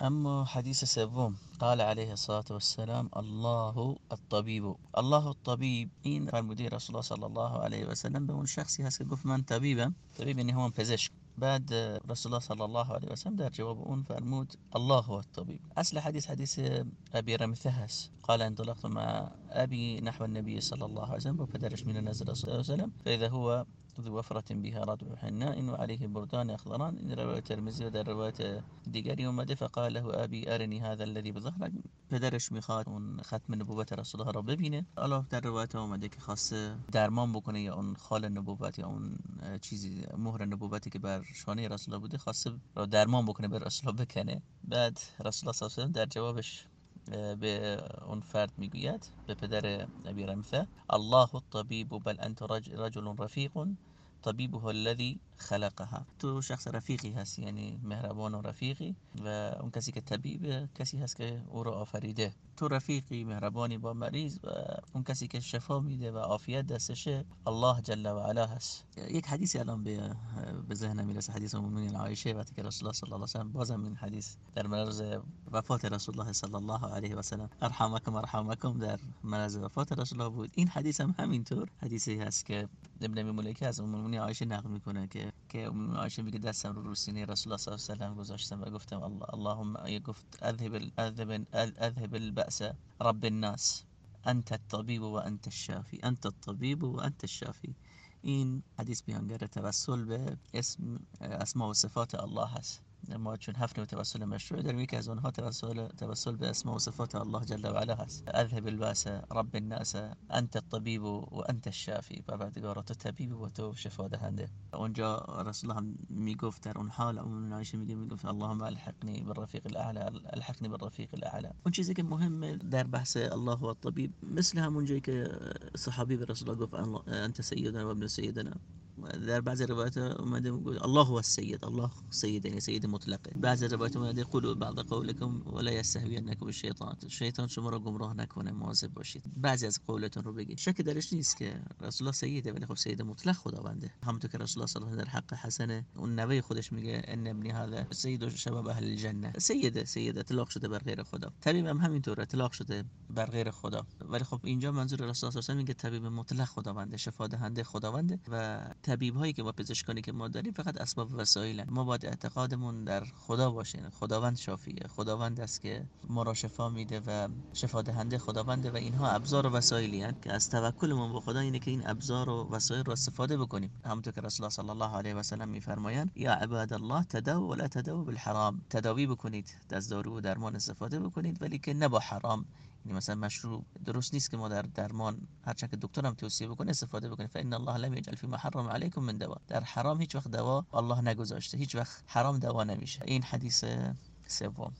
اما حدیث سوم قال عليه الصلاة والسلام الله الطبيب. الله الطبيب این فرموده رسول الله صلی الله علیه و سلم به اون شخصی هست که گفت من طبیبم طبیب یعنی همون پزشک بعد رسول الله صلی الله علیه و سلم در جواب أون فرمود الله هو الطبيب. أصل حدیث حدیث ابی رمثه هست قال انطلقت مع أبي نحو النبي صلى الله عليه وسلم و پدرش من نزل رسول الله صلی الله عليه وسلم فإذا هو ذو وفرة بها رضع حناء وعليه بردان أخضران. إن رواية الترمذي ودر رواية دیگری اومده فقال له أبي أرني هذا الذي بظهرك پدرش میخواد اون ختم نبوت رسول الله را ببینه الله در روایت اومده که خواسته درمان بکنه یا أون خال نبوت یا أون چیزی مهر نبوتی که بر شانه رسول الله بوده. خواسته را درمان بکنه به رسول الله بکنه بعد رسول الله صلی الله در جوابش به اون فرد میگوید به پدر ابی رمثه الله الطبیب بل انت رجل رفیق. طبيبه الذي خلقها. تو شخص رفیقی هست یعنی مهربان و رفیقی و اون کسی که طبیب کسی هست که او رو آفریده. تو رفیقی مهربانی با مریض و اون کسی که شفا میده و عافیت دستشه الله جل و علا هست. یک حدیثی الان به به ذهنم می‌رسه حدیث مومنین عایشه وقتی که رسول الله صلی الله علیه و بازم این حدیث در مرز وفات رسول الله صلی الله علیه و سلم. ارحمکم ارحمکم در مرز وفات رسول الله بود. این حدیث هم همینطور. حدیثی هست که ابن ملیکه از ام عایشه نقل می‌کنه که که ام عایشه میگه دستم رو رو سینه رسول الله صلی الله علیه و سلم گذاشتم و گفتم الله اللهم گفت اذهب اذهب اذهب البأس رب الناس. انت الطبيب وانت الشافي انت الطبيب وانت الشافي این حدیث بیانگر توسل به اسم اسما و صفات الله هست. ما چون هفت نوع توسل مشروع داریم یکی از اونها توسل توسل به اسماء و صفات الله جل و علا هست أذهب الباس رب الناس أنت الطبيب و انت الشافی پروردگار تو طبیب و تو شفا دهنده. اونجا رسول الله میگفت در اون حال اون عایشه میگه میگفت اللهم ألحقني بالرفیق الأعلى ألحقني بالرفیق الأعلى. اون چیزی که مهمه در بحث الله و الطبيب مثل همون جایی که صحابی به رسول الله گفت أنت سیدنا و ابن سیدنا در بعض روایت اومده الله هو السید. الله سید یعنی سید مطلقه بعض روایت اومده قولوا بعض قولکم ولا يستهوینکم الشیطان شیطان شما رو گمراه نکنه مواظب باشید. بعضی از قولتون رو بگید. شک درش نیست که رسول الله سیده ولی خب سید مطلق خداونده. همونطور که رسول الله صلی الله علیه در حق حسنه اون نوه خودش میگه ان ابنی هذا سید شباب اهل الجنه. سید سید اطلاق شده بر غیر خدا. طبیب هم همینطور اطلاق شده بر غیر خدا. ولی خب اینجا منظور رسول الله صلی الله علیه و میگه طبیب مطلق خداونده شفا دهنده خداونده و طبیب هایی که ما پزشکانی که ما داریم فقط اسباب وسایل ما باید اعتقادمون در خدا باشه. خداوند شافیه. خداوند است که ما را شفا میده و شفا دهنده خداونده و اینها ابزار و وسایلی هست که از توکلمون به خدا اینه که این ابزار و وسایل رو استفاده بکنیم. همونطور که رسول الله صلی الله علیه و سلم میفرمایند یا عباد الله تداو ولا تداو بالحرام. تداوی بکنید از دارو و درمان استفاده بکنید ولی که نه با حرام. یعنی مثلا مشروع درست نیست که ما در درمان هرچند که دکترم توصیه بکنه استفاده بکنه فان الله لم يجعل فيما حرم عليكم من دوا در حرام هیچ وقت دوا الله نگذاشته. هیچ وقت حرام دوا نمیشه. این حدیث سوم.